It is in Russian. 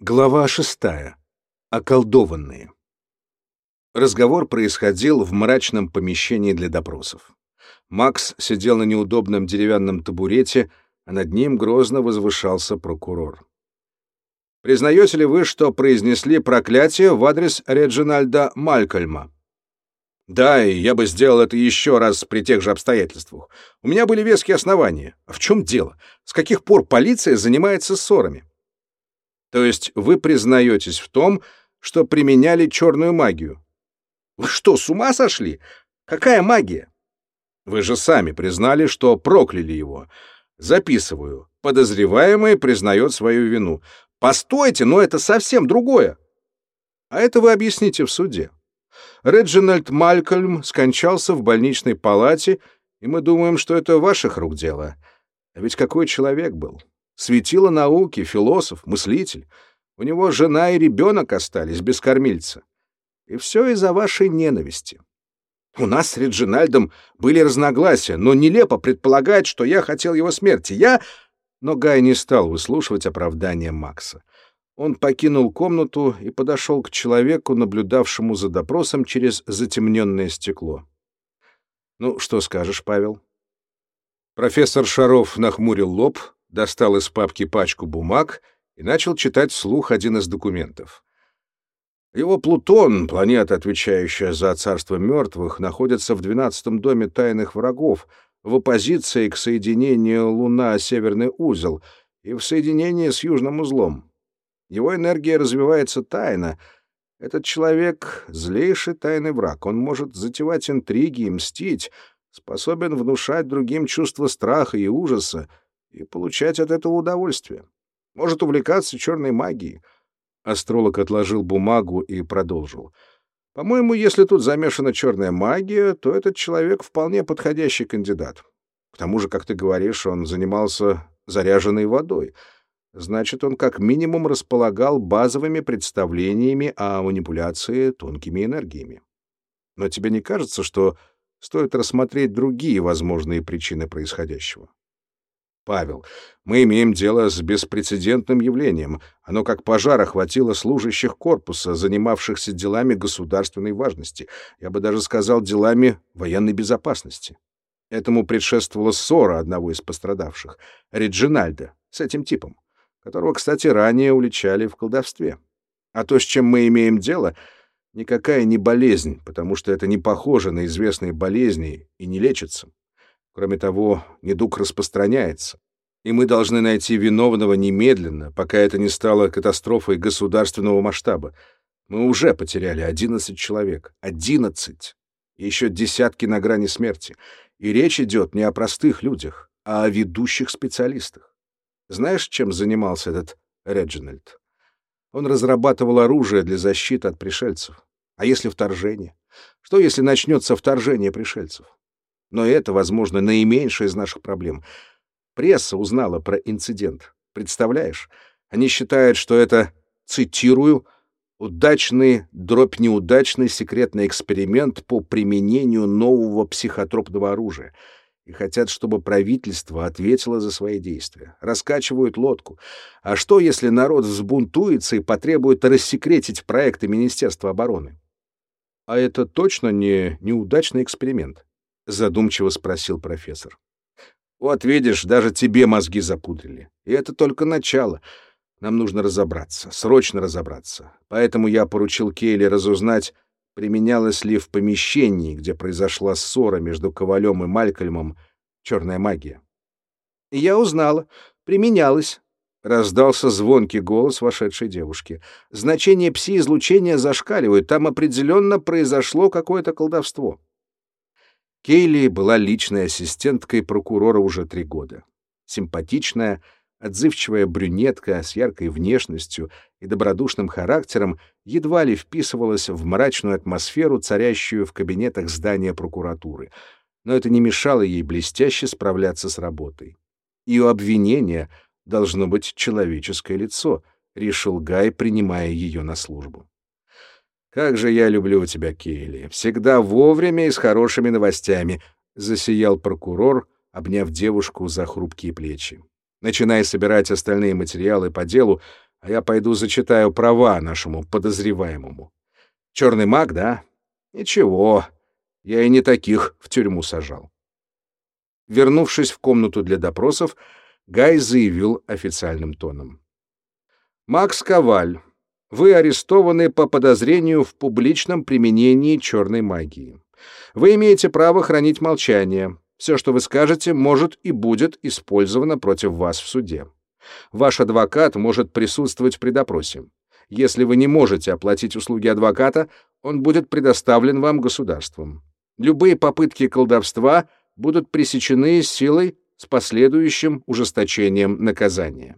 Глава шестая. Околдованные. Разговор происходил в мрачном помещении для допросов. Макс сидел на неудобном деревянном табурете, а над ним грозно возвышался прокурор. «Признаете ли вы, что произнесли проклятие в адрес Реджинальда Малькольма?» «Да, и я бы сделал это еще раз при тех же обстоятельствах. У меня были веские основания. А в чем дело? С каких пор полиция занимается ссорами?» То есть вы признаетесь в том, что применяли черную магию? Вы что, с ума сошли? Какая магия? Вы же сами признали, что прокляли его. Записываю. Подозреваемый признает свою вину. Постойте, но это совсем другое. А это вы объясните в суде. Реджинальд Малькольм скончался в больничной палате, и мы думаем, что это ваших рук дело. А ведь какой человек был? Светило науки, философ, мыслитель. У него жена и ребенок остались без кормильца. И все из-за вашей ненависти. У нас с Реджинальдом были разногласия, но нелепо предполагать, что я хотел его смерти. Я... Но Гай не стал выслушивать оправдания Макса. Он покинул комнату и подошел к человеку, наблюдавшему за допросом через затемненное стекло. «Ну, что скажешь, Павел?» Профессор Шаров нахмурил лоб, достал из папки пачку бумаг и начал читать вслух один из документов. Его Плутон, планета, отвечающая за царство мертвых, находится в двенадцатом доме тайных врагов, в оппозиции к соединению Луна-Северный узел и в соединении с Южным узлом. Его энергия развивается тайно. Этот человек — злейший тайный враг. Он может затевать интриги и мстить, способен внушать другим чувство страха и ужаса, и получать от этого удовольствие. Может увлекаться черной магией. Астролог отложил бумагу и продолжил. По-моему, если тут замешана черная магия, то этот человек вполне подходящий кандидат. К тому же, как ты говоришь, он занимался заряженной водой. Значит, он как минимум располагал базовыми представлениями о манипуляции тонкими энергиями. Но тебе не кажется, что стоит рассмотреть другие возможные причины происходящего? Павел, мы имеем дело с беспрецедентным явлением. Оно как пожар охватило служащих корпуса, занимавшихся делами государственной важности. Я бы даже сказал, делами военной безопасности. Этому предшествовала ссора одного из пострадавших, Реджинальда, с этим типом, которого, кстати, ранее уличали в колдовстве. А то, с чем мы имеем дело, никакая не болезнь, потому что это не похоже на известные болезни и не лечится. Кроме того, недуг распространяется, и мы должны найти виновного немедленно, пока это не стало катастрофой государственного масштаба. Мы уже потеряли 11 человек. 11! еще десятки на грани смерти. И речь идет не о простых людях, а о ведущих специалистах. Знаешь, чем занимался этот Реджинальд? Он разрабатывал оружие для защиты от пришельцев. А если вторжение? Что, если начнется вторжение пришельцев? Но это, возможно, наименьшая из наших проблем. Пресса узнала про инцидент. Представляешь? Они считают, что это, цитирую, удачный, дробь неудачный секретный эксперимент по применению нового психотропного оружия и хотят, чтобы правительство ответило за свои действия. Раскачивают лодку. А что, если народ взбунтуется и потребует рассекретить проекты Министерства обороны? А это точно не неудачный эксперимент задумчиво спросил профессор. Вот видишь, даже тебе мозги запудрили. И это только начало. Нам нужно разобраться, срочно разобраться. Поэтому я поручил Кейли разузнать, применялась ли в помещении, где произошла ссора между Ковалем и Малькольмом, черная магия. Я узнала. Применялась. Раздался звонкий голос вошедшей девушки. Значение пси-излучения зашкаливает. Там определенно произошло какое-то колдовство. Кейли была личной ассистенткой прокурора уже три года. Симпатичная, отзывчивая брюнетка с яркой внешностью и добродушным характером едва ли вписывалась в мрачную атмосферу, царящую в кабинетах здания прокуратуры, но это не мешало ей блестяще справляться с работой. Ее обвинение должно быть человеческое лицо, решил Гай, принимая ее на службу. Как же я люблю тебя, Кейли. Всегда вовремя и с хорошими новостями, засиял прокурор, обняв девушку за хрупкие плечи. Начиная собирать остальные материалы по делу, а я пойду зачитаю права нашему подозреваемому. Черный маг, да? Ничего, я и не таких в тюрьму сажал. Вернувшись в комнату для допросов, Гай заявил официальным тоном. «Макс Коваль, вы арестованы по подозрению в публичном применении черной магии. Вы имеете право хранить молчание. Все, что вы скажете, может и будет использовано против вас в суде. Ваш адвокат может присутствовать при допросе. Если вы не можете оплатить услуги адвоката, он будет предоставлен вам государством. Любые попытки колдовства будут пресечены силой с последующим ужесточением наказания.